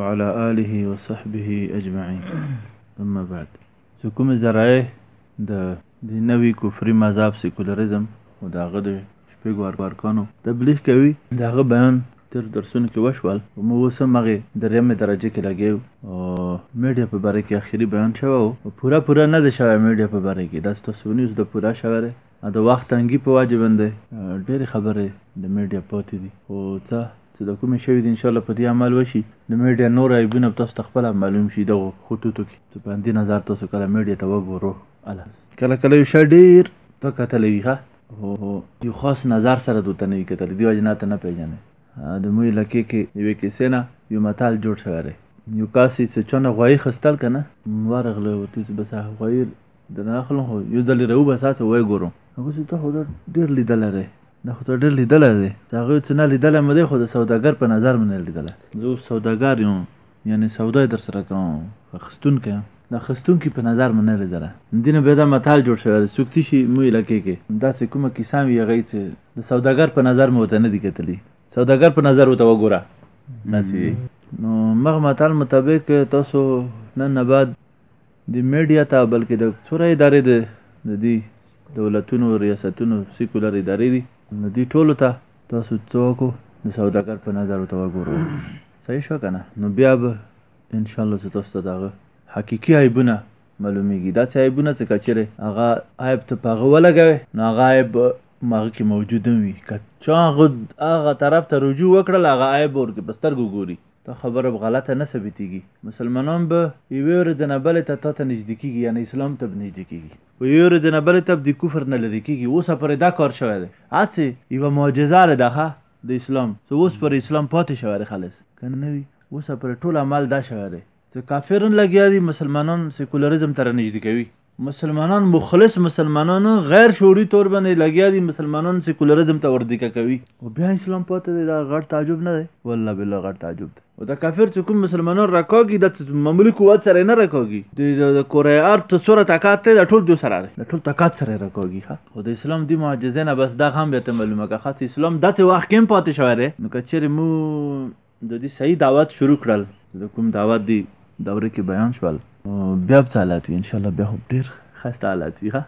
وعلى آله وصحبه اجمعين اما بعد چې کوم ذرایع د د نوی کفري مذهب سیکولریزم او د هغه د شپږو ارکانو تبلیغ کوي د هغه بیان تر درسونو کې وشول او موږ اوس هم هغې درېیمې درجه کې لګیا یو او میډیا په باره کې اخري بیان شوی او پوره پوره نه دی شوی میډیا په باره کې دا ستاسو نیوز د پوره شوی دی د وخت تنګي په وجه باندی ډيري خبري د ميډيا پاتي دي خو څه څه د کومي شوي دي ان شاءالله په دي عمل وشي د ميډيا نور عيبونه به تاسو ته خپله معلوم شي دغو خطوطو کي څه په همدي نظر تاسو کله ميډيا ته وګورو اله کله کله يو شي ډير ته کتلي وي ښه خو يو خاص نظر سره دوته نه وي کتلي دي وجه نه ته نه پيژني د موي لکې کي يوې کيسې نه يو متل جوړ شوی دی يو کس يې څه چا نه غوايي خستل کنه ورغله ورته بس غوايي د نه اخلم خو یو ځل یې راوباسه ته ویې ګورم. هغه چې ته خو دا ډېر لیدلی دی. دا خو تا ډېر لیدلی دی. چې هغه ویل چې نه لیدلی مې دی خو د سوداګر په نظر مې نه دی لیدلی. زه اوس سوداګر یم یعنې سودا یې درسره کوم خو اخیستونکی یم. د اخیستونکي په نظر مې نه دی لیدلی. له دې نه بیا دا متل جوړ شوی دی، څوک تشي مویې لکې کې. داسې کومه کیسه هم وي هغه یې چې د سوداګر په نظر مې ورته نه دي کتلي. سوداګر په نظر ورته وګوره داسې یې. نو همغه متل مطابق تاسو نن نه بعد د ميډيا ته بلکې د څوره ادارې د د دي دولتونو رياستونو سيکولر ادارې دي نو دي ټولو ته تاسو څوکو د سوداګر په نظر ورته وګورو صحیح شو که نه نو بیا به ان شاء الله چې تاسو ته دغه حقيقي عیبونه معلومیږي دا څه عیبونه څه کچره هغه عیب ته پاغه ولګوي نو هغه عیب ماغه کې موجود وي که چا هغه طرف ته رجوع وکړل هغه عیب ورکه بستر ګوري دا خبره به غلطه نه ثابتیږي مسلمانان به یوې ورځې نه بلې ته تاته نږدې کیږي یعنی اسلام ته به نږدې کیږي و یوې ورځې نه بلې ته د کفر نه لرې کیږي اوس پرې دا کار شوی دی هڅې یوه معجزه لري دغه د اسلام څه اوس پر اسلام پاتې شوی دی خالص که نه وي اوس پر ټول عمل دا شوی دی څه کافرن لګیا دي مسلمانان سیکولریزم ته رانږدې کوي مسلمانان مخلص مسلمانان غیر شعوري طور باندې لګیا دي مسلمانان سیکولرزم ته وردیکه کوي او بیا اسلام پاتې دی دا غټ تعجب نه دی والله بالله غټ تعجب دی او دا کافر چې کوم مسلمانان راکاږي د معمولی قوت سره نه راکاږي د کورې ارت سره تکات ته د ټول دو سره دی د ټول تکات سره راکاږي ها او د اسلام دی معجزه نه بس دا هم به ته معلومه که خاص اسلام داسې وخت کې پاتې شوی دی نو که چیرې مو د دي صحیح دعوت شروع کړل چې د کوم دعوت دی دوره کې بیان شول بیا به حالات وي ان شاء الله بیا هم ډیر خسته حالات وي ها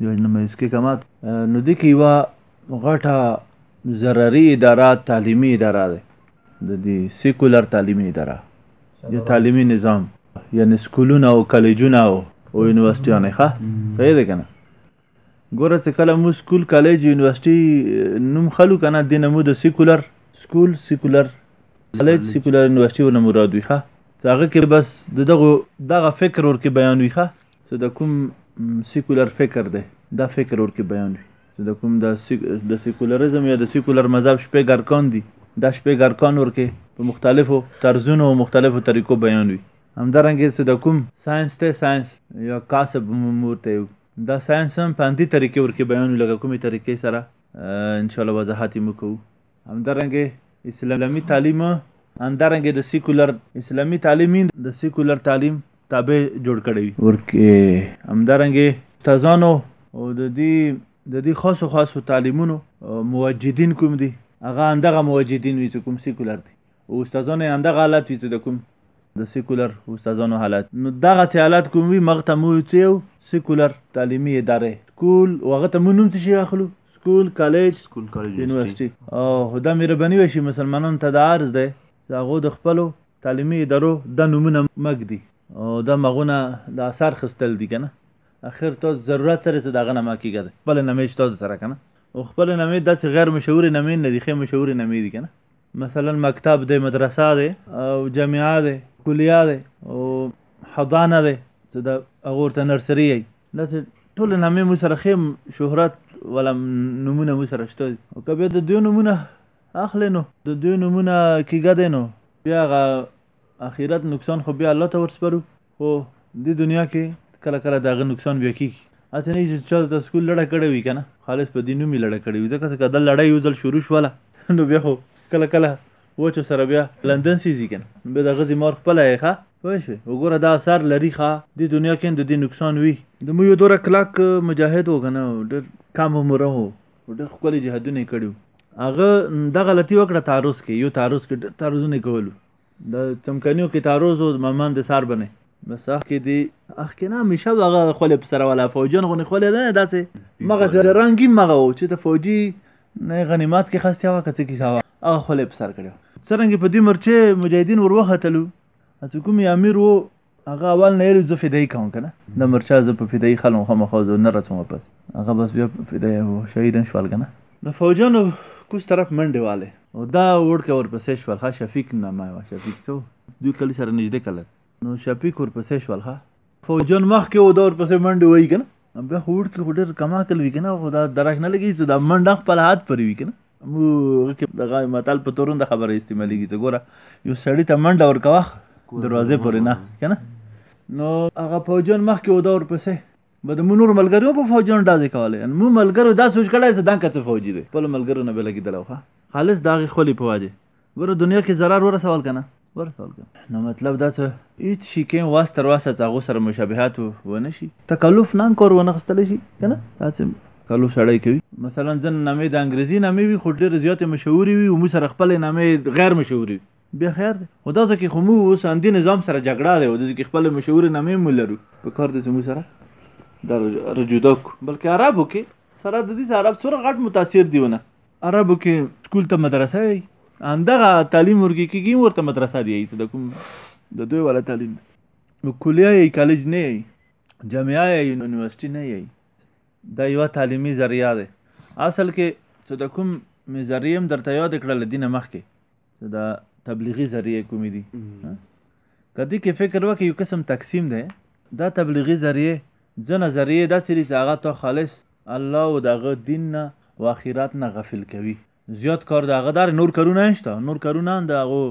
یو نه مې اسکه کمات نو دي کې یو غټه ضرري اداره تعلیمي اداره ده د دې سیکولر تعلیمي اداره یا تعلیمي نظام یعنی سکولونه او کالجونه او یونیورسيټیانه ښه صحیح ده کنه ګوره څه کله مو سکول کالج یونیورسټي نوم خلو کنه دینه مو د سیکولر سکول سیکولر کالج سیکولر یونیورسټي ونه مراد وي ښه څه هغه کې بس د دغه دغه فکر ورکه بیان وي ښه څه د کوم سیکولر فکر دی دا فکر ورکه بیان وي څه د کوم د سیک د سیکولرزم یا د سیکولر مذهب شپږ ارکان دي دا شپږ ارکان ورکه په مختلفو طرزونو او مختلفو طریقو بیان وي همدارنګه څه د کوم ساينس ته ساينس یا کسب مور ته دا ساينس هم په همدې طریقې ورکې بیانو لکه کومې طریقې سره ان شاء الله وضاحت یې مو کوو همدارنګه اسلامي تعلیم همدارنګه د سیکولر اسلامي تعلیم د سیکولر تعلیم تابع جوړ کړی وي ورکه همدارنګه تزانو او د دې د دې خاصو خاصو تعلیمونو موجدین کوم دي هغه اندغه موجدین وي چې کوم سیکولر دي اوستاذانو یې همدغه حالت وي څه د کوم د سیکولر اوستاذانو حالت نو دغه څه حالت کوم وي مغه ته مو څه یو سیکولر تعلیمي اداره سکول وغه ته مو نوم څه شي اخلو سکول کالج سکول کالج یونیورسيټي او خدا مهرباني وشي مسلمانانو ته د عرض ده چې هغه د خپل تعلیمي ادارو د نمونه مګ دي او د مغونه د اثر خستل دي کنه اخر تاسو ضرورت سره څه دغه نه ما کیږي خپل نمې تاسو سره کنه او خپل نمې داسې غیر مشهور نمې نه دي خې مشهور نمې دي کنه مثلا مکتب دی مدرسه دی او جامعه دی کلیه دی او حضانه دی چې د هغه ورته نرسري یي داسې ټول نامې مو سره خیم شهرت ولا نمونه مو سره شته او که بیا د دوی نمونه اخلې نو د دوی نمونه کیږه دی نو بیا هغه اخرت نقصان خو بیا الله ته ورسپرو خو دې دنیا کې کله کله داغه نقصان بیا کیږي اته نه چې چا د سکول لړه کړې وي کنه خالص په دې نوم یې لړه کړې وي ځکه چې کدل لړۍ یو ځل شروع شوله نو بیا خو کله کله وچو سره بیا لندن سیزي کنه به د غزي مور خپل یې ښه پوه شوې وګوره دا اثر لري ښه د دنیا کې د دې نقصان وي د مو یو دوره کلاک مجاهد و کنه ډېر کم عمر و ډېر خپل جهادونه کړیو هغه د غلطي وکړه تعرض کې یو تعرض کې ډېر تعرضونه کولو د چمکنیو کې تاروز او ممان د سار بنه بس اخ کې دی اخ کې نه مشه دغه خله په سره ولا فوجن غونې خله ده داسې مغه رنگي مغه و چې ته فوجي نه غنیمت کې خسته وا کته کې ساوا هغه خله په سر کړو څرنګه په دې مرچه مجاهدین وروختلو چې کوم امیر وو هغه اول نه یلو زه فدای کوم کنه د مرچا زه په فدای خلم خو مخه زه نه راتم واپس هغه بس بیا فدای شهید شوال کنه د فوجانو کوس طرف منډه والے او دا وړکه ورپسې شوال ها شفیق نامه وا شفیق څو دوی کلی سره نږدې کله نو شفیق ورپسې شوال ها فوجان مخ کې و دا ورپسې منډه وای کنه بیا خو وړکي خو ډېر کم عقل وي که نه خو دا درک نه لګېږي چې دا منډه خپل حد پرې وي که نه موږ کې دغه متل په تورون د خبره استعمالېږي چې ګوره یو سړي ته منډه ورکوه دروازې پورې نه که نه نو هغه فوجیان مخکې و دا ورپسې به د مونږ نور ملګریو په فوجیانو ډازې کولې یعنې مونږ ملګرو دا سوچ کړی چې دا که څه فوجي دی خپلو ملګرو نه به لګېدلی وخه خالص د هغې خولې په وجې ورو دنیا کې ضرر ورسول کنه ورسول کنه نو مطلب دا څه هیڅ شي کې واس تر واسه څاغو سره مشابهات ونه شي تکلف نن کور ونه خستل شي کنه دا څه کلو سړی کوي مثلا ځن نامې د انګریزي نامې وي خو ډېر زیات مشهوري وي او مو سره خپل نامې غیر مشهوري بیا خیر دی خو دا ځکه خو مو اوس اندي نظام سره جګړه دی او د ځکه خپل مشهور نامې مو لرو په کار د مو سره د رجودا کو بلکې عربو کې سره د دې عرب سره غټ متاثر دیونه عربو کې سکول ته مدرسه وي همدغه تعلیم ورکې کېږي ورته مدرسه دی د کوم د دوی والا تعلیم نو کلیه یې کالج نه یي جامعه یې یونیورسټي نه یي دا یوه تعلیمي ذریعه ده اصل کې چې د کوم مې ذریعه هم درته یاد کړله دینه مخکې چې دا تبلیغي ذریعې کومې دي که دې کې فکر وکړي یو قسم تقسیم دی دا تبلیغي ذریعې ځنه ذریعې داسې دي چې هغه ته خالص الله او د هغه دین نه او آخرت نه غفل کوي زیات کار د هغه دار نور کارونه نشته نور کارونه د هغو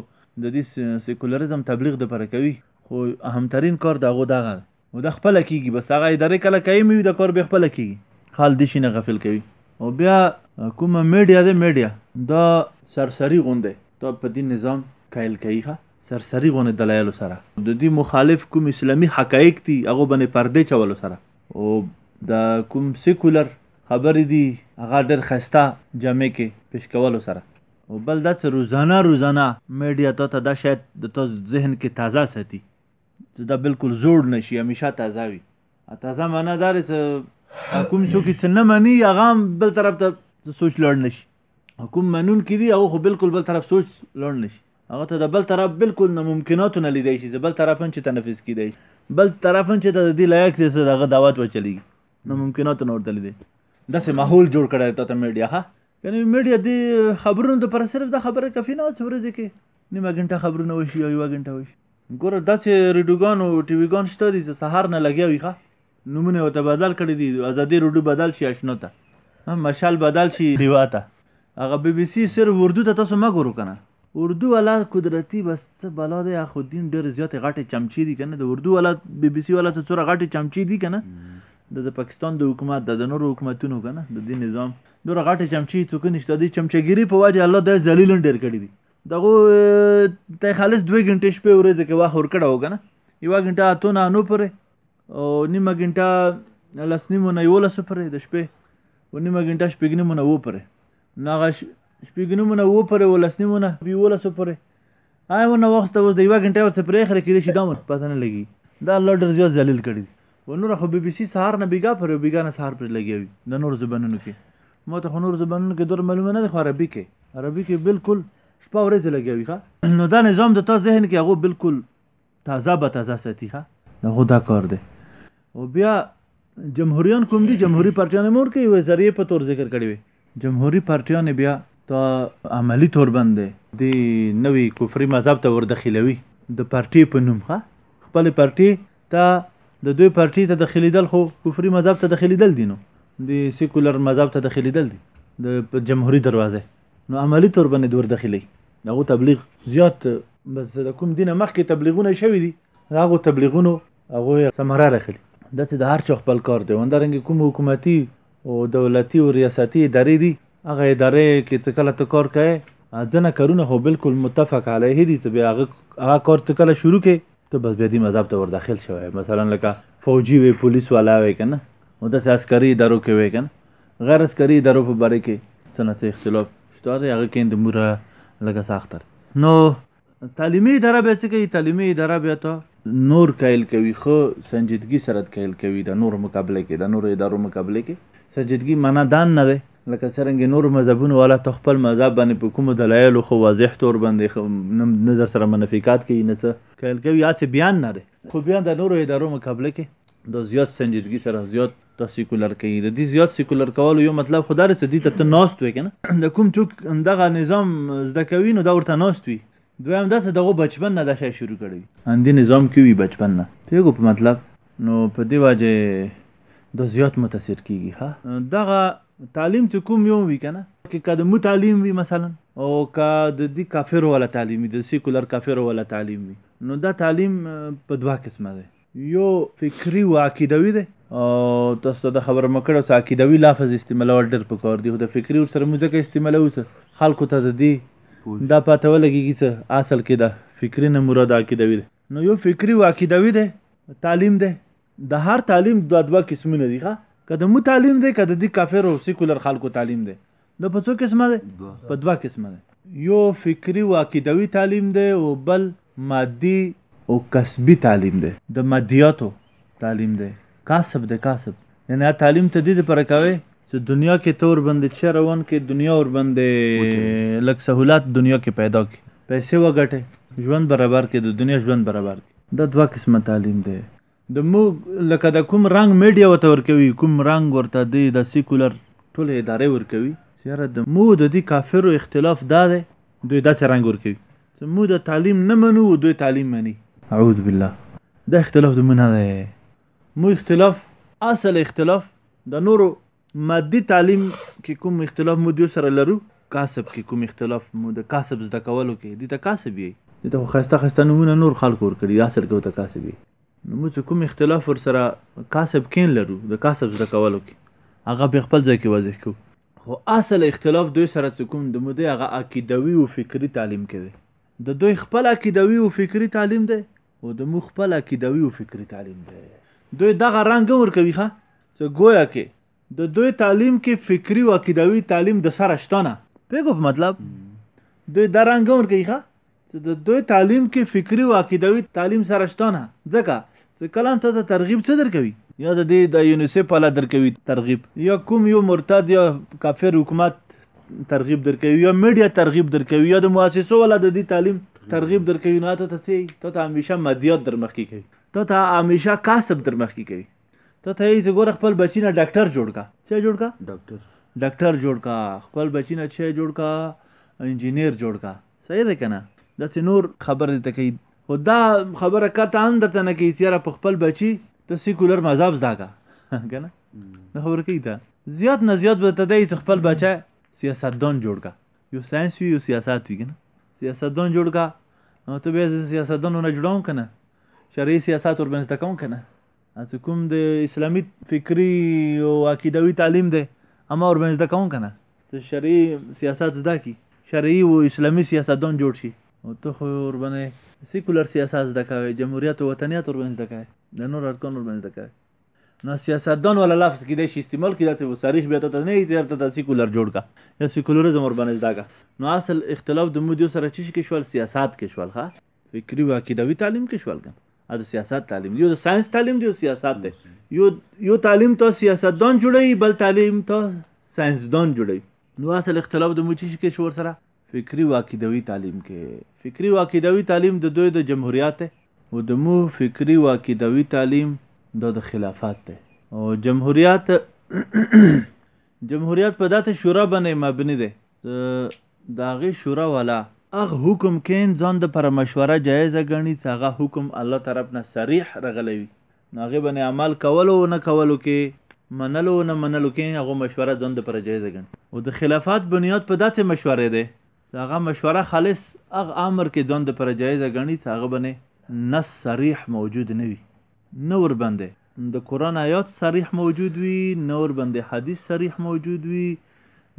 د دې سیکولریزم تبلیغ دپاره کوي خو اهمترین کار د هغو دغه او د خپل کیږي بس هغه ادارې کله کوي مې د کور به خپل کیږي خال دي شي نه غفل کوي او بیا کومه میډیا ده میډیا دا سرسری غونده ته په دې نظام کایل کوي ښه سرسری غونې دلایلو سره د دې مخالف کوم اسلامي حقایق دي هغه باندې پردې چولو سره او د کوم سیکولر خبرې دي هغه ډېر خسته جامع کې پیش کولو سره او بل دا چې روزانه روزانه میډیا ته ته دا شاید د تاسو ذهن کې تازه ساتي چې دا بالکل زوړ نشي همیشه تازه وي تازه معنا دا دی چې کوم څوک چې نه مني هغه بل طرف ته سوچ لړ نشي کوم منون کې دي هغه خو بالکل بل طرف سوچ لړ نشي هغه ته د بل طرف بالکل نه ممکناتو نه لیدای شي بل طرف چې تنفس کیدای بل طرف چې د دې لایق دي چې دغه دعوت وچلیږي نه ممکناتو نه ورته لیدي داسې ماحول جوړ کړی ته میډیا ها کنه میډیا دی خبرونو د پر صرف د خبره کفی نه څو ورځې کې نیمه غنټه خبرونه وشي یا یو غنټه وشي ګوره داسې ریډوګان او ټي وي ګان شته دي چې سهار نه لګیا وي ښه نومونه ورته بدل کړي دي ازادي روډو بدل شي اشنو ته مشال بدل شي دیوا ته هغه بي بي سي صرف اردو ته تاسو ما ګورو کنه اردو والا قدرتي بس څه بلا دی خو دین ډېر زیاتې غټې چمچې دي کنه د اردو والا بي بي سي والا څه څوره غټې چمچې دي کنه د پاکستان د حکومت د نورو حکومتونو کنه د دې نظام دوره غټه چمچی څوک نشته دی چمچګيري په وجه الله د ذلیلن ډیر کړی دی دغه ته خالص 2 غنټه شپې ورځ کې واه ور کړه وګنه یو غنټه اته نه نو پرې او نیمه غنټه لس نیمه نه یو لس پرې د شپې و نیمه غنټه شپږ نیمه نه و پرې ناغه شپږ نیمه نه و پرې ولس نیمه نه یو لس پرې آی و نو وخت اوس د یو غنټه ورته پرې خره کې شي دا مت پته نه لګي دا الله ډېر زیات ذلیل کړی و نور خو بي بي سي سهار نه بیګا پر بیګا نه سهار پر لګیوي د نور زبانونو کې مو ته نور زبانونو کې دور معلومه نه ده خو عربي کې عربي کې بالکل شپه ورځ لګیوي ښا نو دا نظام د تا ذهن کې هغه بالکل تازه به تازه ساتي ها دغه دا کار دی او بیا جمهوریان کوم دي جمهوری پارټیان مور کې یو ذریعہ په تور ذکر کړی وي جمهوری پارټیان بیا دا عملی تور باندې د نوې کفري مذهب ته ور داخلوي د پارټي په نوم ښه خپل پارټي ته د دوی پارټي ته داخليدل خو کفري مذهب ته داخليدل دي نو د سیکولر مذهب ته داخليدل دي د جمهوریت دروازه نو عملی طور باندې دور داخلي هغه تبلیغ زیات بس د کوم دینه مخکې تبلیغونه شوي دي هغه تبلیغونو هغه سمره راخلي د چې د هر چا خپل کار دی وندرنګ کوم حکومتي او دولتي او ریاستي ادارې دي هغه ادارې کې ته کله ته کار کوي ځنه کارونه هو بالکل متفق علیه دي چې بیا هغه هغه کار ته کله شروع کې ته بس بیا دې مذهب ته ور داخل شوی مثلا لکه فوجي وي پولیس والا وي کنه او د عسکري ادارو کې وي کنه غیر از کری درو په باره کې څه نه څه اختلاف شته دی هغه کې د موره لګه سخت دی نو تعلیمي اداره به څه کوي تعلیمي اداره به ته نور کایل کوي خو سنجیدګي سره کایل کوي د نور مقابله کې د نور ادارو مقابله کې سنجیدګي معنا دان نه دی لکه څنګه نور مذهبونه والا ته خپل مذهب باندې په کوم دلایل خو واضح تور باندې نظر سره منافقات کوي نه څه کایل کوي یا څه بیان نه دی خو بیا د نور ادارو مقابله کې د زیات سنجیدګي سره زیات ته سیکولر کوي د دې زیات سیکولر کولو یو مطلب خو دا دی چې دوی ته ته ناست وې که نه د کوم څوک دغه نظام زده کوي نو دا ورته ناست وي دویم دا چې دغو بچپن نه دا شی شروع کړی وي همدې نظام کې وي بچپن نه پوهېږو په مطلب نو په دې وجه دا زیات متاثر کېږي ښه دغه تعلیم چې کوم یو وي که نه کې که د مو تعلیم وي مثلا او که د دې کافرو والا تعلیم وي د سیکولر کافرو والا تعلیم وي نو دا تعلیم په دوه قسمه دی يو فکري او عقيدوي دی او تاسو ته دا خبره مو کړې چې عقيدوي لفظ استعمالول ډېر پکار دي خو د فکري ورسره موږ ځکه استعمالوو چې خلکو ته د دې دا پته ولګېږي چې اصل کې دا فکري نه مراد عقيدوي دی نو يو فکري او عقيدوي دی تعليم دی د هر تعليم دوه دوه قسمونه دي ښه که د مو تعليم دی که د دې کافرو سيکولر خلکو تعليم دی دا په څو قسمه دی؟ په دوه قسمه دی. یو فکري و عقیدوي تعلیم دی او بل مادي او کسبي تعلیم دی. د مادیاتو تعلیم دی، کسب دی، کسب یعنې هغه تعلیم ته دې لپاره کوې چې دنیا کې ته ورباندې چه روان کې دنیا ورباندې لږ سهولات دنیا کې پیدا کې پیسې وګټې ژوند برابر کې د دنیا ژوند برابر کې دا دوه قسمه تعلیم دی. د موږ لکه د کوم رنګ میډیا ورته ورکوي کوم رنګ ورته دی د سیکولر ټول ادارې ورکوي چې یاره د مو د دې کافرو اختلاف دا دی دوی داسې رنګ ورکوي چې مو د تعلیم نه منو او دوی تعلیم مني اعوذ بالله دا اختلاف د مو نه دی مو اختلاف اصل اختلاف د نورو مادي تعليم کې کوم اختلاف مو ديو سره لرو کاسب کې کوم اختلاف مو د کاسب زده کولو کې دي ته کاسب یې دي ته خسته خسته نمونه نور خلکو ور کړی اصل کې ته کاسب یې نو مو چې کوم اختلاف ور سره کاسب کین لرو د کاسب زده کولو کې هغه په خپل ځای کې واضح کو خو اصل اختلاف دوی سره چې کوم د مودې هغه عقیدوي او فکری تعلیم کې دی د دوی خپل عقیدوي او فکری تعلیم دی او د موږ خپل عقیدوي او فکري تعلیم دی دوی دغه رنګ ورکوي ښه چې ګویا کې د دوی تعلیم کې فکري او عقیدوي تعلیم د سره شته نه پیګو په مطلب دوی دا رنګ ورکوي ښه چې د دوی تعلیم کې فکري او عقیدوي تعلیم سره شته نه ځکه چې کلام ته ته ترغیب څه درکوي یا د دې د یونیسف پاله درکوي ترغیب یا کوم یو مرتد یا کافر حکومت ترغیب درکوي یا میډیا ترغیب درکوي یا د مؤسسو ولا د دې تعلیم ترغیب درکوي نه ته څه ته ته همیشه مادیات در مخکې کوي ته ته همیشه کسب در مخکې کوي ته ته یې ګوره خپل بچی نه ډاکټر جوړ کا څه جوړ کا ډاکټر ډاکټر جوړ کا خپل بچی نه څه جوړ کا انجینیر جوړ کا صحیح ده کنه دا څه نور خبر دي ته کوي خو دا خبره کته هم درته نه کوي چې یاره په خپل بچی ته سیکولر مذهب زده کا کنه نه خبره کوي ته زیات نه زیات به ته دای چې خپل بچه سیاستدان جوړ کا یو ساينس وي یو سیاست وي کنه سیاستدان جوړ کا نو ته به سیاستدان نه جوړون کنه شرعي سیاست ور باندې تکون کنه چې کوم د اسلامي فکری او عقیدوي تعلیم دی اما ور باندې تکون کنه ته شرعي سیاست زده کی شرعي او اسلامي سیاستدان جوړ شي او ته خو ور باندې سیکولر سیاست زده کوي جمهوریت او وطنیت ور باندې زده کوي د نور ارکان ور باندې زده کوي نو سیاستدان ولا لفظ کیدای شي استعمال کړي داسې صریح بیا ته نه یې چې هرته ته سیکولر جوړ کا یا سیکولرزم ور باندې زده کا نو اصل اختلاف د مودیو سره چی کې شول سیاست کې شول ښه فکری او عقیدوي تعلیم کې شول کنه او د سیاست تعلیم یو د ساينس تعلیم دی او سیاست دی یو یو تعلیم ته سیاستدان جوړي بل تعلیم ته ساينسدان جوړي نو اصل اختلاف د مودیو کې شو سره فکري و عقیدوي تعلیم کې فکري و عقیدوي تعلیم د دوی د جمهوریت دی او د مو فکري و عقیدوي تعلیم د د خلافات دی او جمهوریت جمهوریت په داته شورا باندې مبني دی د هغه شورا والا اغه حکم کین ځان د پر مشوره جایز غنی څنګه حکم الله طرف نه صریح رغلوي نو هغه به نه عمل کولو او نه کولو کې منلو او نه منلو کې هغه مشوره ځان د پر جایز ګڼي او د خلافت بنیاد په داسې مشوره ده چې هغه مشوره خالص هغه امر کې ځان د پر جایز ګڼي چې هغه باندې نص صریح موجود نه وي نه ور باندې د قران آیات صریح موجود وي نه ور باندې حدیث صریح موجود وي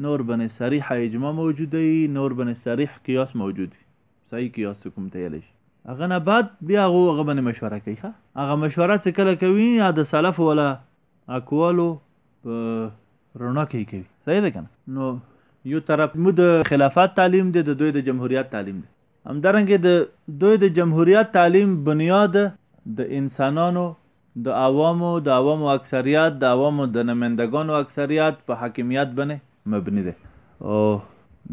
نه ور باندې صریح اجماع موجوده وي نه ور باندې صریح قیاس موجود وي ځای کې یاست کوم ته یلی شي هغه نه بعد بیا هغه هغه باندې مشوره کوي ښه هغه مشوره چې کله کوي یا د سلف ولا اقوالو په رڼا کې کوي صحیح ده کنه نو یو طرف مو د خلافت تعلیم دی د دوی د جمهوریت تعلیم دی همدارنګه د دوی د جمهوریت تعلیم بنیاد د انسانانو د عوامو د عوامو اکثریت د عوامو د نمایندګانو اکثریت په حاکمیت بنې مبنی دی او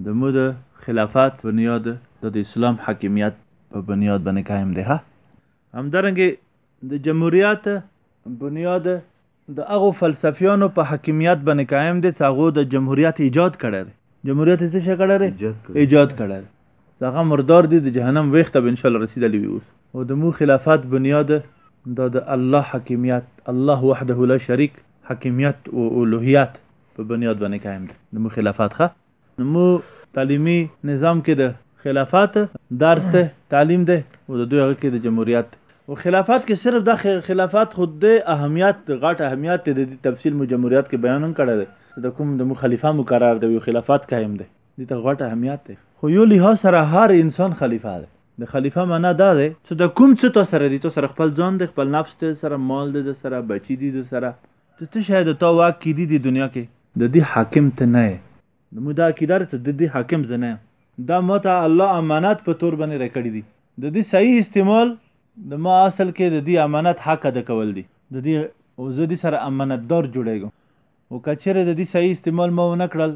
د مو د خلافت بنیاد دا د اسلام حاکمیت په بنیاد بنې قایم دی ها همدارنګه د جمهوریت بنیاد د هغو فلسفیانو په حاکمیت باندې قائم دي چې هغه د جمهوریت ایجاد کړی دی جمهوریت څه شي کړی دی ایجاد کړی چې هغه مردار دي د جهنم ویخ ته به انشاءالله رسیدلی وي اوس او د مو خلافت بنیاد دا د الله حکیمیت الله وحده لا شریک حکیمیت او الوهیت په بنیاد باندې قائم دی د مو خلافت ښه نو مو تعلیمي نظام کې د خلافت درس ده تعلیم ده او د دوی هغه کې د جمهوریت او خلافت کې صرف دا خلافت خود د اهمیت غټ اهمیت د تفصیل مو جمهوریت کې بیان کړی دی د کوم د مخالفه مقرر دی او خلافت قائم دی دې ته غټ اهمیت دی خو یو لحاظ سره هر انسان خلیفه دی د خلیفه معنا دا دی چې د کوم څه تا سره دی تا سره خپل ځان دی خپل نفس دی سره مال دی د سره بچی دی د سره ته څه شی د تا واک کې دی د دنیا کې د دې حاکم ته نه یې د مو دا عقیده چې د دې حاکم زه نه یم دا ماته الله امانت په تور باندې راکړي دي د دې صحیح استعمال د ما اصل کې د دې امانت حق ادا کول دي د دې او زه دې سره امانتدار جوړېږم او کچېره د دې صحیح استعمال ما ونه کړل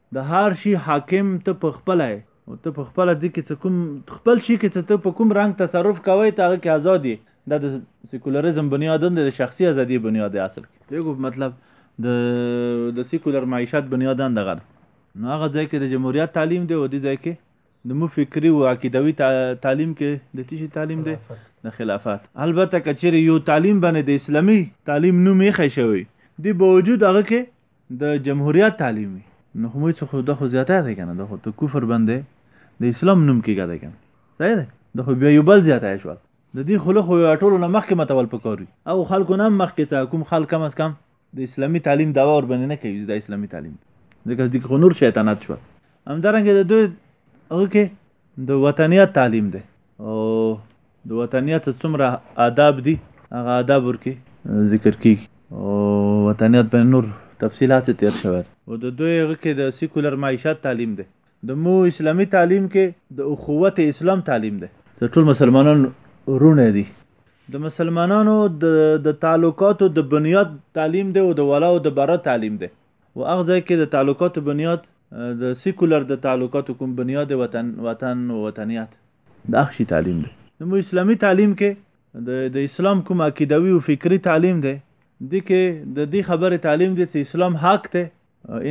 د هر شي حاکم ته په خپله یې او ته په خپله دې کې څه کوم خپل شي کې څه ته په کوم رنګ تصرف کوي ته هغه کې آزاد یې دا د سیکولریزم بنیاد هم دی د شخصي ازادي بنیاد دی اصل کې یو مطلب د د سیکولر معیشت بنیاد هم دغه نو هغه ځای کې د جمهوریت تعلیم دی او دې ځای کې د مو فکری او عقیدوي تعلیم کې د تشي تعلیم دی د خلافت البته کچېر یو تعلیم باندې د اسلامي تعلیم نوم یې خښوي دی باوجود هغه کې د جمهوریت تعلیم وی نو خو موږ خو د خو زیاته دی کنه د خو ته کفر باندې د اسلام نوم کېګا دی کنه صحیح دی د خو بیا یو بل زیاته شو د دې خله خو ټولو نه مخکې متول پکاري او خلکو نه مخکې ته کوم خلک کم از کم د اسلامي تعلیم داوا ور باندې نه کوي د اسلامي تعلیم ځکه دې خو نور شیطانات شو همدارنګه د دوی هغه کې د وطنیت تعلیم دی او د وطنیت څومره آداب دي هغه آداب ورکي ذکر کیږي او وطنیت به نور تفصیلات تیر شوی او د دوی هغه کې د سیکولر معیشت تعلیم دی د مو اسلامي تعلیم کې د اخوت اسلام تعلیم دی چې ټول مسلمانان رونه دي د مسلمانانو د د تعلقاتو د بنیاد تعلیم دی او د ولا او د برا تعلیم دی و هغه ځای کې د تعلقاتو بنیاد د سیکولر د تعلقاتو کوم بنیاد وطن وطن و وطنیت د هغه شي تعلیم دی نو مو اسلامي تعلیم کې د د اسلام کوم عقیدوي او فکری تعلیم دی د کې د دې خبره تعلیم دی چې اسلام حق دی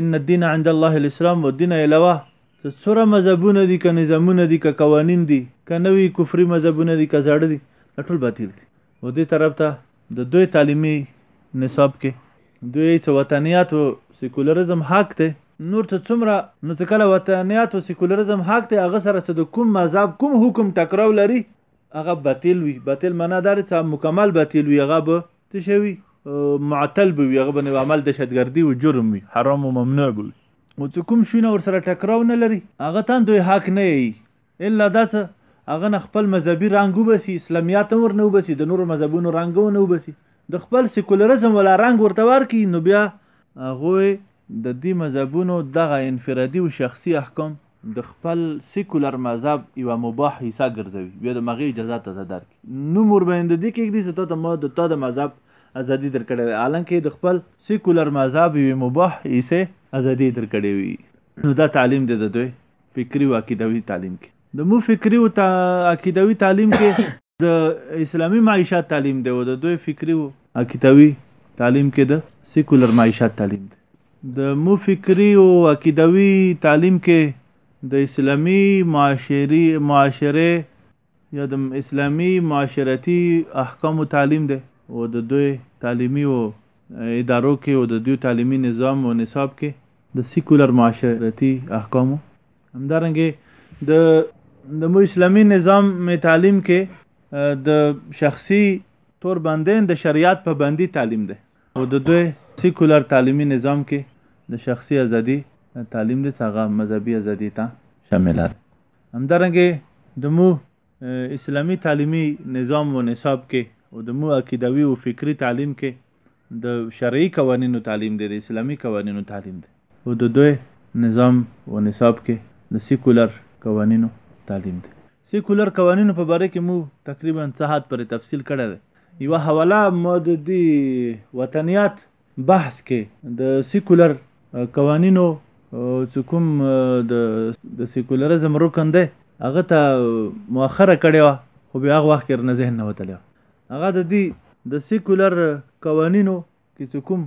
ان الدين عند الله الاسلام و دین علاوه څه څوره مذهبونه دي که نظامونه دي که قوانین دي که نوی کفري مذهبونه دي که زړه دي ټول باطل دي او دې طرف ته د دوی تعلیمي نصاب کې دوی یی چې وطنیات او سیکولرزم حق دی نور ته څومره نو چې کله وطنیات او سیکولرزم حق دی هغه سره چې د کوم مذهب کوم حکم ټکراو لري هغه باطل وي باطل معنا دا چې مکمل باطل وي هغه به څه شوي معطل به وي هغه باندې عمل دهشتګردي او جرم وي حرام او ممنوع به وي او چې کوم شونه ورسره ټکراو نه لري هغه تان دوی حق نه یي الا دا څه هغه نه خپل مذهبي رنګ وبسي اسلامیات هم ورنه وبسي د نورو مذهبونو رنګ ونه وبسي د خپل سیکولرزم ولا رنګ ورته ورکړي نو بیا هغوی د دې مذهبونو دغه انفرادي او شخصي احکام د خپل سیکولر مذهب یوه مباح حصه ګرځوي بیا د مغې اجازه تازه درکړي نوم ورباندې د دې کېږدي چې تا ته ما د تا د مذهب ازادي درکړې ده حالانکه د خپل سیکولر مذهب یوې مباح حصې ازادي درکړې وي نو دا تعلیم دی د دوی فکري او عقیدوي تعلیم کې د مو فکري او عقیدوي تعلیم کې د اسلامي معیشت تعلیم دی او د دوی فکري او عقیدوي تعلیم کې د سیکولر معیشت تعلیم دی د مو فکري او عقیدوي تعلیم کې د اسلامي معاشري معاشره یا د اسلامي معاشرتي احکامو تعلیم دی او د دوی تعلیمي او ادارو کې او د دوی تعلیمي نظام او نصاب کې د سیکولر معاشرتي احکامو همدارنګه د د مو اسلامي نظام می تعلیم کې د شخصي تور باندې د شریعت په باندې تعلیم دی او د دوی سیکولر تعلیمي نظام کې د شخصي ازادي تعلیم دی څنګه مذهبي ازادي ته شامل دی همدارنګه د مو اسلامي تعلیمي نظام و نصاب کې او د مو عقیدوي او فکري تعلیم کې د شرعي قوانینو تعلیم دی، د اسلامي قوانینو تعلیم دی او د دوی نظام و نصاب کې د سیکولر قوانینو تعلیم دی. سیکولر قوانینو په باره کې مو تقریبا څه حد پورې تفصیل کړی دی. یوه حواله ما د دې وطنیات بحث کې د سیکولر قوانینو چې کوم د د سیکولرزم رکن دی هغه ته مؤخره کړی و خو بیا هغه وخت کې نه ذهن نه وتلی هغه د دې د سیکولر قوانینو کې چې کوم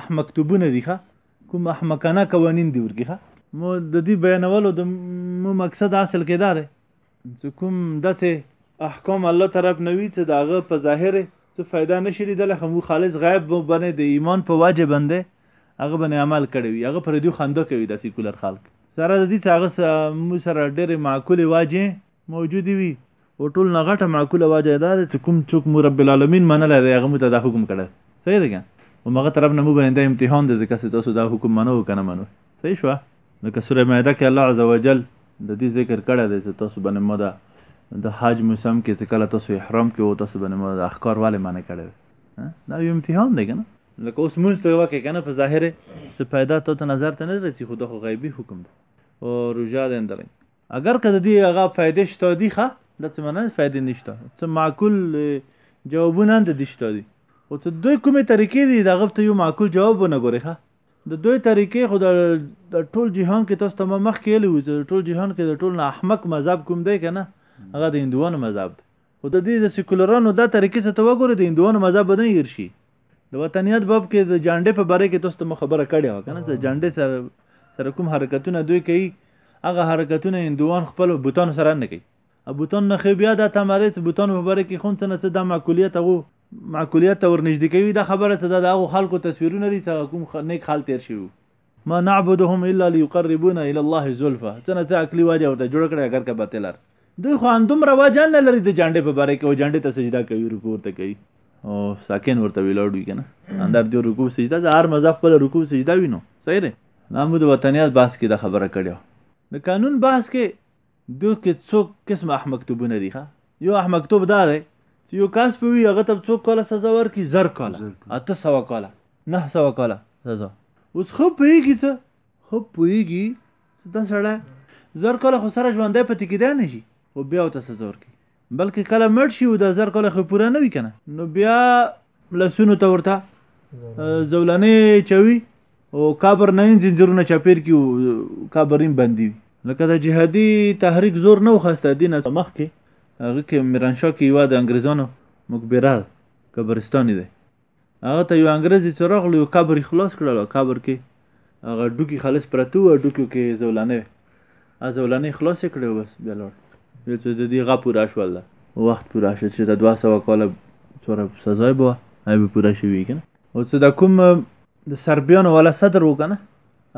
احمقتوبونه دي ښه کوم احمقانه قوانین دي ورکیخه مو د دې بیانولو د مو مقصد اصل کې دا دی چې کوم داسې احکام الله طرف نه وي چې د هغه په ظاهر څه فایده نشي لیدلی خو موږ خالص غیب باندې د ایمان په وجه باندې هغه باندې عمل کړی وي هغه پر دې خنده کوي د سیکولر خلک سره د دې چې هغه مو سره ډېرې معقولې واجې موجودې وي او ټول نه غټه معقوله واجه دا ده چې کوم څوک مو رب العالمین منلی دی هغه مو ته دا حکم کړی صحیح دی که هماغه طرف نه مو باندې دا امتحان دی ځکه چې تاسو دا حکم منو که نه منو صحیح شوه لکه سوره مائده کې الله عزوجل د دې ذکر کړی دی چې تاسو باندې ما ده د حج موسم کې چې کله تاسو احرام کې وو تاسو باندې ما د احکار ولې منع کړی دی دا یو امتحان دی که نه لکه اوس مونځ ته وکړې که نه په ظاهر څه پیدا تا ته نظر ته نه رسي خو دا خو غیبي حکم دی او روژه دی اندرنګ اگر که د دې هغه فایدې شته دي ښه دا څه معنا فایدې نشته څه معقول جوابونه هم د دې شته دي خو څه دوی کومې طریقې دي د هغه ته یو معقول جواب ونه ګورې ښه د دوی طریقې خو د ټول جهان کې تاسو ته ما مخکې ویلي وو چې د ټول جهان کې د ټول نه احمق مذهب کوم دی که نه هغه د هندوانو مذهب دی خو د دې د سیکولرانو دا طریقې څه ته وګورئ د هندوانو مذهب به نه هیر شي د وطنیت باب کې د جانډې په باره کې تاسو ته مو خبره کړې وه که نه د جانډې سره سره کوم حرکتونه دوی کوي هغه حرکتونه هندوان خپل بوتانو سره نه کوي بوتان نه خو بیا دا تمه دی چې بوتانو په باره کې خون څه نه څه دا معقولیت هغو معقولیت ته ورنږدې کوي دا خبره څه ده د هغو خلکو تصویرونه دي چې کوم نیک حال تیر شوي ما نعبدهم الا ليقربونا الى الله زلفا څه نه څه عقلي وجه ورته جوړ کړی اگر که باطلر دوی خو اندومره وجه نه لري د جانډې په باره کې او جانډې ته سجده کوي رکوع ورته کوي او ساکن ورته ویلاړ وي که نه اندر دې رکوع سجده د هر مذهب خپله رکوع سجده وي نو صحیح دی دا مو د وطنیات بحث کې دا خبره کړې د قانون بحث کې دو کې څو قسم احمکتوبونه دي یو احمکتوب دا دی چې یو کس په وي هغه ته څو کاله سزا ورکړي زر کاله اته سوه کاله نه سوه کاله سزا اوس خو پوهېږي څه خو پوهېږي چې دا سړی زر کاله خو سره ژوندی پاتې کېدای نه شي خو بیا ورته سزا ورکوي بلکه کله مړ شي او د زر کله خو پوره نه وي کنه نو بیا لسونو ته ورته زولنې چوي او کابر نه زنجیرونه چاپیر کی کابرین باندې وي لکه د جهادي تحریک زور نه وخسته دین مخ کې هغه کې میرانشاه کې یو د انګریزانو مقبره قبرستان دی هغه ته یو انګرېزي څه راغلو یو قبر یې خلاص کړلو قبر کې هغه ډوکي خالص پرته وو ډوکیو کې زولانه وې زولانه خلاص یې کړې بس بیا لاړ یو څه د دې غه پوره شول ده وخت پوره شو چې د دوه سوه کاله څوره سزا یې به وه هغه به پوره شوي که نه او څه د کوم د سربیانو والا صدر و که نه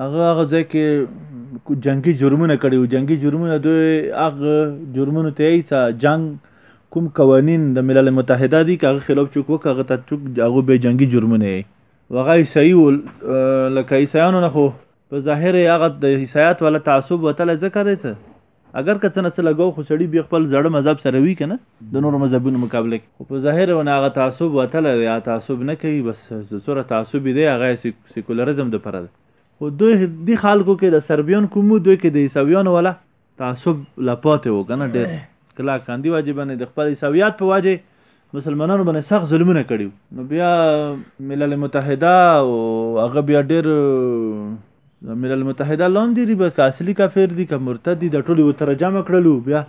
هغه هغه ځای کې جنگي جرمونه کړي وو جنگي جرمونه دوی هغه جرمونه ته یې جنگ کوم قوانین د ملل متحده دي کاغه خلاف چوک وک هغه ته چوک هغه به جنگي جرمونه وغه عیسائی لکه عیسایانو نه خو په ظاهر هغه د عیسایت ولا تعصب وتل ځکه دی څه اګر که څه نه څه لګو خو سړی بیا خپل زړه مذهب سره وی کنه د نورو مذهبونو مقابله کې خو په ظاهر ونه هغه تعصب وتل دی هغه تعصب نه کوي بس څوره تعصب دی هغه سیکولریزم د پره ده خو دوی د خلکو کې د سربیان کوم دوی کې د عیسویانو ولا تعصب لا پاتې و کنه ډېر کلا کاندي واجب نه د خپل عیسویات په واجه مسلمانانو باندې سخت ظلمونه کړي نو بیا ملل متحده او هغه بیا ډېر ملل متحده لاندې ری به اصلي کافر دي که مرتد دي د ټولو تر جمع کړلو بیا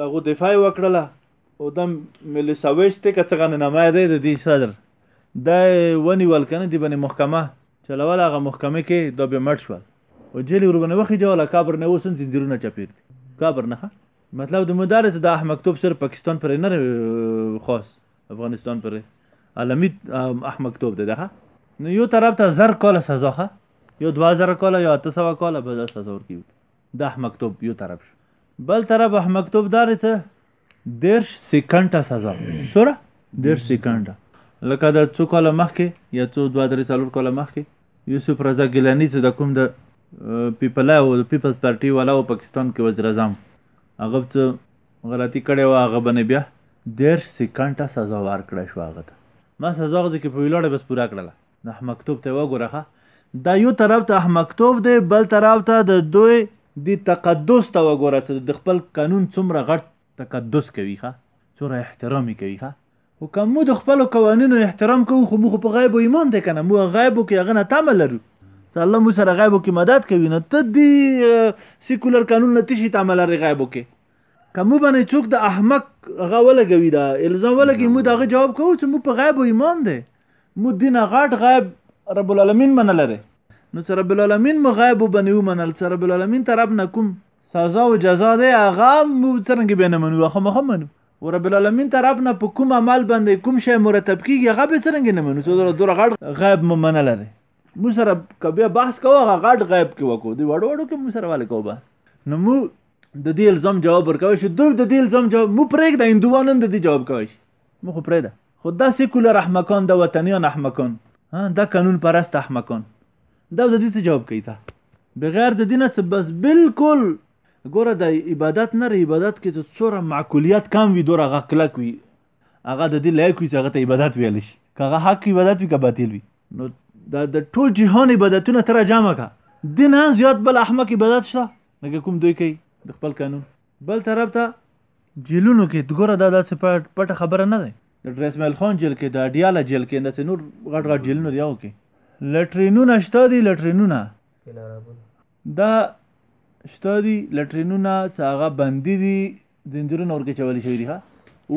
دا غو دفاع وکړله او د ملي سويش ته کڅ غنه نامه ده د دې صدر د ونی ول کنه دی باندې محکمه چلول هغه محکمه کې د به مړ شول او جیل ور باندې وخی جوړه کابر نه وسن زندیرونه چپیر کابر نه مطلب د مدار چې دا احمق توب صرف پاکستان پر نه خاص افغانستان پر عالمی احمق توب دی ده نو یو طرف ته زر کاله سزا ښه یو دوه زره کاله یا اته سوه کاله به دا سزا ورکوي دا احمق توب یو طرف شو بل طرف احمق توب دا دی څه دېرش سیکنډه سزا څوره دېرش سیکنډه لکه دا څو کاله مخکې یا څو دوه درې څلور کاله مخکې یوسف رضا ګیلانی چې د کوم د پیپلا او پیپلز پارټي والا او پاکستان کې وزیر اعظم هغه څه غلطي کړې و هغه باندې بیا دېرش سیکنډه سزا ورکړی شو هغه ته ما سزا هغه کې په ویلوړه بس پوره کړله د احمق توب ته وګوره ښه دا یو طرف ته احمق توب دی بل طرف ته د دوی د تقدس ته وګوره چې د خپل قانون څومره غټ تقدس کوي ښه څومره احترام کوي ښه خو که مو د خپلو قوانینو احترام کوو خو مو خو په غیبو ایمان دی کنه مو غیبو کې هغه نه تمه لرو چې الله مو سره غیبو کې مدد کوي نو ته دی سیکولر قانون نه تشي تمه لري غیبو کې که مو باندې څوک د احمق هغه ولګوي دا الزام ولګي مو دغه جواب کوو چې مو په غیبو ایمان دی مو دین غاټ غیب رب العالمین من لري نو چې رب العالمین مو غیب وبني ومنل چې رب العالمین طرف نه کوم سزا او جزا دی هغه مو څنګه به نه منو خو مخه منو ورب العالمين ته رب نه په کوم عمل باندې کوم شی مرتب کیږي هغه به څنګه نه منو څو دور غړ غیب مو منل لري مو سره کبه بحث کوو هغه غړ غیب کې وکړو دی وړو وړو کې مو سره والي کوو بحث نو مو د دې الزام جواب ورکوي شي دوی د دې الزام جواب مو پرېږده هندوانو د دې جواب کوي شي مو خو پرېږده خو دا سیکولر احمقان د وطنیان احمقان دا قانون پرست احمقان دا د دې څه جواب کوي تا بغیر د دې نه څه بس بالکل ګوره د عبادت نه عبادت کې ته څوره معقولیت کم وي دوره هغه کلک وي هغه د دې لایق وي چې هغه ته عبادت ویل شي که هغه حق عبادت وي که باطل وي نو دا د ټول جهان عبادتونه تر جمع کا دین ان زیات بل احمق عبادت شته لکه کوم دوی کوي د خپل قانون بل طرف ته جیلونو کې دګوره دا داسې پټه خبره نه ده د ډریسمل خان جیل کې د اډیاله جیل کې داسې نور غټ غټ جیلونه دی او کې لټرینونه شته دي لټرینونه دا شته دي لټرینونه څه هغه بندي دي زنجیرونه ورکې چولې شوي دي ښه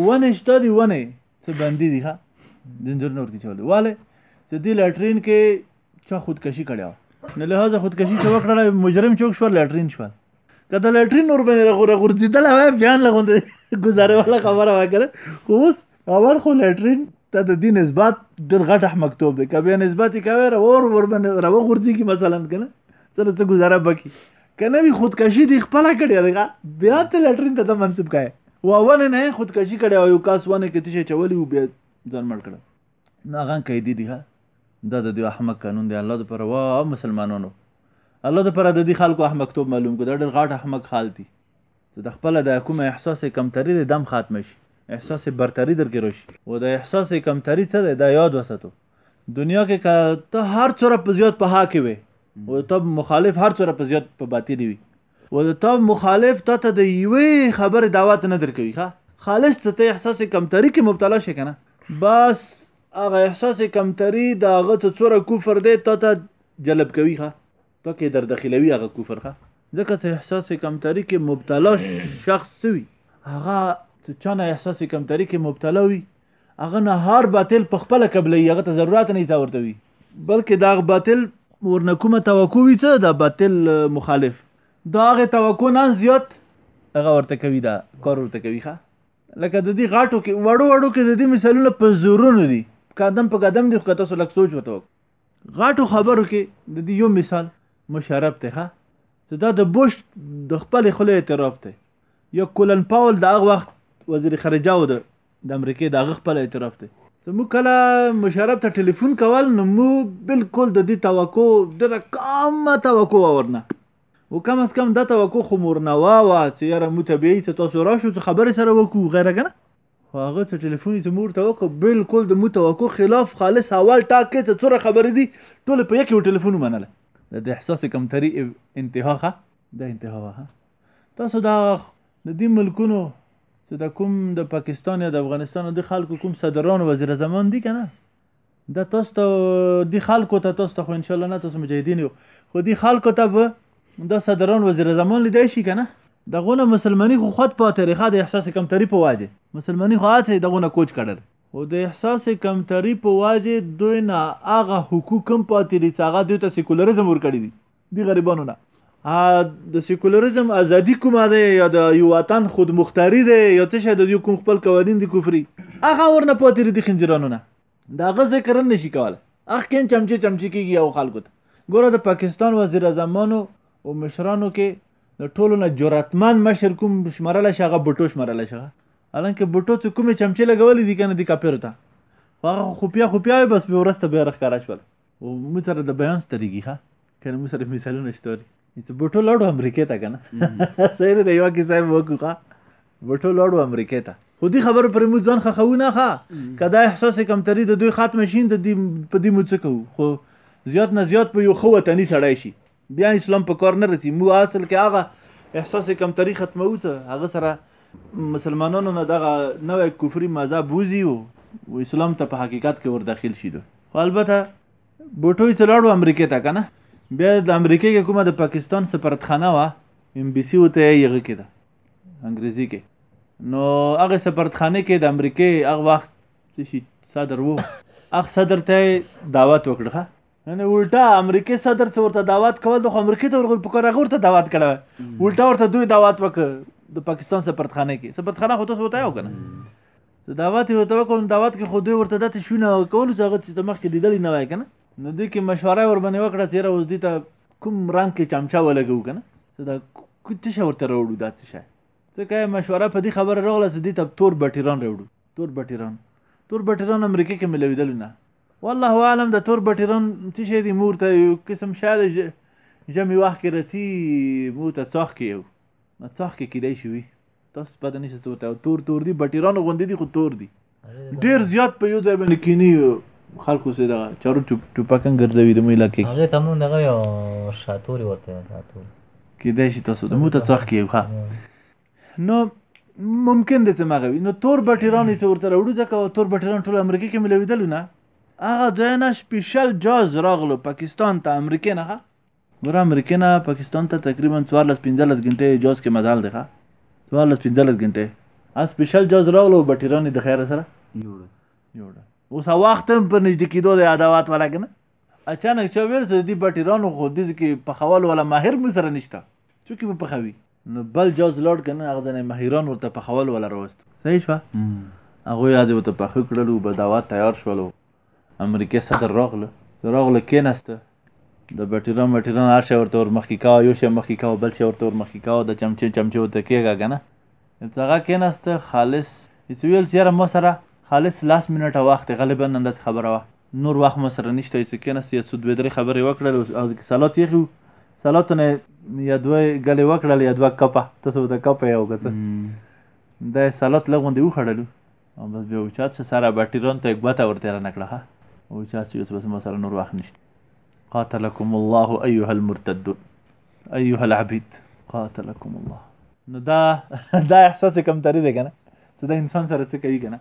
ونې شته دي ونې څه بندي دي ښه زنجیرونه ورکې چولې والې چې دې لټرین کې چا خودکشي کړې وه نو لهذا خودکشي چې وکړله مجرم چوک شول لټرین شول که د لټرین نور باندې غوره غورځېدلی وای بیان له غوندې ګزارې والا خبره وای که خو اوس اول خو لټرین ته د دې نسبت ډېر غټ احمقتوب دی که بیا نسبت یې کوی راور ورباندې راوغورځېږي مثلا که نه څه نه څه ګزاره پکې که نه وي خودکشي دې خپله کړې دغه بیا ته لټرین ته ته منسوب کوې و ونه نه خودکشي کړې او یو کاس ونه کې تشه چولی و بیا ځان مړ کړه نو هغه قیدي دي ها دا د دې احمق قانون دی الله دپاره وا مسلمانانو الله دپاره د دې خلکو احمقتوب معلوم کړو دا ډېر غاټ احمق حال دي څه د خپله د کوم احساس کمتری دی دم ختمه شی احساس برتری در کی راشی و د احساس کمتری څه دی دا یاد وساتو دنیا کې که ته هر څوره په زیات په حق وي او ته مخالف هر څوره په زیات په باطل وي او ته مخالف ته ته د یوې خبرې دعوت نه درکوي ښه خالص څه ته احساس کمتری کې مبتلا شي کنه بس هغه احساس کمتری دا هغه څوره کفر دی ته ته جلب کوي ښه په کې در دخیلوي هغه کفر ښه ځکه چې احساس کمتری کې مبتلا شخص څه وي هغه چې چا نه احساس کمتری کې مبتلا وي هغه نه هر باطل په خپل قبلې هغه ته ضرورت نه ځا ورته وي بلکې دا باطل ورنه کومه توقع وي څه دا باطل مخالف دا هغه توقع نه زیات هغه ورته کوي دا کار ورته کوي ښه لکه د دې غاټو کې وړو وړو کې د دې مثالونه په زورونو دي قدم په قدم دي خو تاسو لک سوچ وته غاټو خبرو کې د دې یو مثال مشرف دی ښه چې دا د بوش د خپل خله اعتراف دی یو کولن پاول د هغه وخت وزیر خارجه و د د امریکې د هغه خپل اعتراف دی زموږ کله مشرف ته ټلیفون کول نو مو بالکل د دې توقع ډېره کمه توقع ورنه و کم از کم دا توقع خو مورنوا وه چې یاره مو طبیعي ته تاسو راشو څه خبرې سره وکړو غیره که نه خو هغه څه ټلیفون یې چې مور ته وکړ بالکل د مو توقع خلاف خالص اول ټاک کې څه څوره خبرې دي ټول په یکیو ټلیفون ومنله د د احساس کمتری انتها ښه د انتها وه تاسو دا د دې ملکونو چې د کوم د پاکستان یا د افغانستان د خلکو کوم صدران وزیر زمان دي کنه دا تاسو ته دی خلکو ته تاسو ته خو ان شاء الله نه تاسو مجاهدین یو خو دی خلکو ته به دا صدران وزیر زمان لیدای شي کنه دغونه مسلمانی خو خود په طریقه د احساس کمتری په واجه مسلمانی خو هڅه دغونه کوچ کړل او د احساس کمتری په واجه دوی نه هغه حقوق کم پاتې دي چې هغه دوی ته سیکولریزم ورکړي دي دی غریبانو نه د سیکولریزم ازادي کومه ده یا د یو وطن خود مختاری ده یا څه شي د یو کوم خپل قوانین دي کفري هغه ورنه پاتې دي خنجرانونه دا غ ذکر هم نشي کوله اخ کین چمچي چمچي کیږي او خلکو ته ګوره د پاکستان وزیر اعظمانو او مشرانو کې د ټولو نه جرأتمن مشر کوم شمارل شغه بټو شمارل شغه الانکه بټو ته کومې چمچي لګولې دي کنه د کاپیرو ته هغه خو پیا خو پیا بس به ورسته به رخ کارا شول او موږ سره د بیان سترګي ها کنه موږ سره مثالونه شته چې بوټو لاړو امریکې ته کنه سیر د یو کې صاحب وکړه بوټو لاړو امریکې ته خو دې خبرو پر موږ ځان خخونه ښه کدا احساس کمتري د دوی خاتمه شین د دې په دې موږ څه کوو خو زیات نه زیات په یو خو وطني سړی شي بیا اسلام په کار نه رسی مو اصل کې هغه احساس کمتری ختمو ته هغه سره مسلمانانو نه دغه نوې کفري مذهب وزي او اسلام ته په حقیقت کې ور داخل شي دو خو البته بوټوي چلاړو امریکا ته کنه بیا د امریکا کې کومه د پاکستان سفارتخانه وا ام بي سي وته یغه کې ده انګریزي کې نو هغه سفارتخانه کې د امریکا هغه وخت چې صدر وو هغه صدر ته دعوت وکړه یعنی الټا امریکای صدر څو ورته دعوت کول د امریکای ته ورغول پکاره غور ته دعوت کړه الټا ورته دوی دعوت وک د پاکستان سفارتخانه کې سفارتخانه خو تاسو وته یو کنه زه دعوت یو ته کوم دعوت کې خو دوی ورته دته شونه کول چې هغه چې مخکې لیدلی نه وای کنه نو دوی کې مشوره ور باندې وکړه چې را اوس دي ته کوم رنگ کې چمچا ولګو کنه څه دا کوته شو ورته راوړو دا څه شي ځکه مشوره په دې خبره راغله چې دي ته تور بټیران راوړو تور بټیران تور بټیران امریکا کې ملویدل نه والله عالم د تور بټي رن څه شي دي مور ته یو قسم شاید ژمي وخت کې رسی مور ته څاخ کې یو ما څاخ کې کیدای شي وي تاسو پته نشته څه ورته تور تور دي بټي رن غوندې دي خو تور دي ډیر زیات په یو ځای باندې کینی خلکو سره دغه چارو ټوپکن ګرځوي د مو علاقې هغه ته مونږ دغه یو شاتوري ورته شاتوري کیدای شي تاسو د مو ته څاخ کې یو ښه نو ممکن د څه مغوي نو تور بټیران یې ورته راوړو ځکه تور بټیران ټول امریکا کې ملویدل نه هغه ځای نه سپیشل جاز راغلو پاکستان ته امریکا نه ګور امریکا نه پاکستان ته تقریبا 14 15 غنټه جاز کې مزال دی ښه 14 15 غنټه ا سپیشل جاز راغلو بټیران د خیر سره جوړه جوړه اوس وخت هم پر نږدې کېدو د عداوت ولا کنه اچانک چا ویل چې دې بټیرانو خو دې کې پخول ولا ماهر مو سره نشته چې کې به پخوي نو بل جوز لوړ که نه هغه ځنې مهیران ورته پخول ولا راوستو صحیح شوه هغوی یاد یې ورته پخه کړل او به دعوت تیار شولو امریکې صدر راغله چې راغله کېناسته د بټیران بټیران هر شی ورته ورمخکې کوه یو شی مخکې کوه بل شی ورته ورمخکې کوه د چمچې چمچې ورته کېږه که نه چې هغه کېناسته خالص چې ویل چې یاره ما سره خالص لاس منټه وخت غالبا همداسې خبره وه نور وخت مو سره نشته یو څه کېناستو یو څو دوې درې خبرې یې وکړلې اوس هغه ځای کې سلات ایښي وو سلاتو نه یې یا دوه ګلې وکړلې یا دوه کپه تاسو به ته کپه یې او که څه دا یې سلات لږ غوندې وخوړلو او بس بیا اوچات شو سره بټیران ته یې ګوته ورتېره نه کړه ښه اوچات شو اوس بس ما سره نور وخت نشته قاتلکم الله ایها المرتدون ایها العبید قاتلکم الله نو دا دا احساس کمتری دی که نه څه د انسان سره څه کوي که نه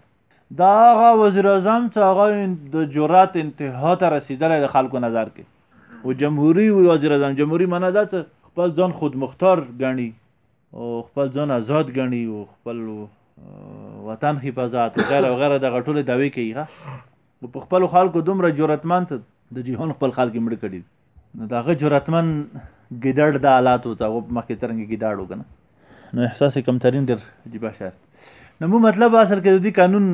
دا هغه وزیراعظم چې هغه د جرات انتها ته رسیدلی د خلکو نظر کې او جمهوری وزیراعظم جمهوری معنی دا چې خپل ځان خودمختار ګڼي او خپل ځان آزاد ګڼي او خپل وطن حفاظت وغیره وغیره دغه ټولې دعوې کوي نو په خپل خلکو دومره جرأتمن څه د جهان خپل خلک مړ کړي نو داغه جرأتمن ګیدړ د حالات او ته په مخکې ترنګ ګیدړ وګنه نو احساس کم ترین ډیر عجیب شعر نو مو مطلب اصل کې د دې قانون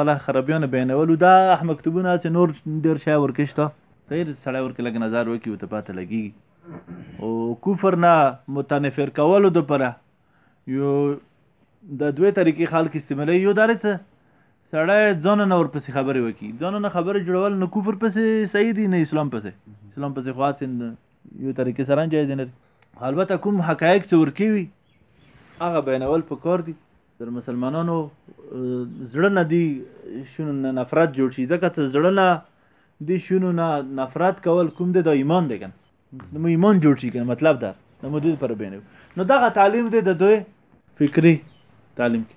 ولا خرابیان بیانولو دا اح مکتوبونه چې نور ډیر شای ورکشته سیر سړی ورکه لګ نظر وکي او ته پاته لګي او کفر نه متنفر کولو د پره یو د دوه طریقې خلک استعمالي یو دار څه سړی ځان نه ورپسې خبرې وکي ځان نه خبرې جوړول نه کفر پسې صحیح دي نه اسلام پسې اسلام پسې خو هڅې یو طریقې سره جایز نه دي البته کوم حقایق چې ورکوي هغه بیانول په کار دي در مسلمانانو زړه نه دي شنو نه نفرت جوړ شي ځکه چې زړه نه دي شنو نه نفرت کول کوم دی دا ایمان دی کنه نو مو ایمان جوړ شي کنه مطلب دا نو مو دوی پر بینه نو دغه تعلیم دی د دوی فکری تعلیم کې